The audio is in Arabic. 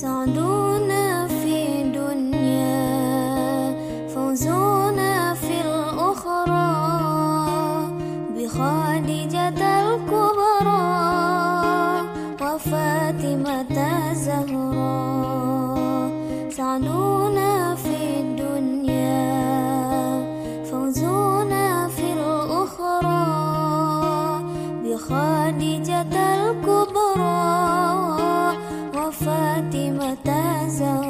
سعدنا في دنيا فوزنا في الأخرى بخادجة الكبرى وفاطمة الزهراء سعدنا بخادجة الكبرى وفاطمة زهراء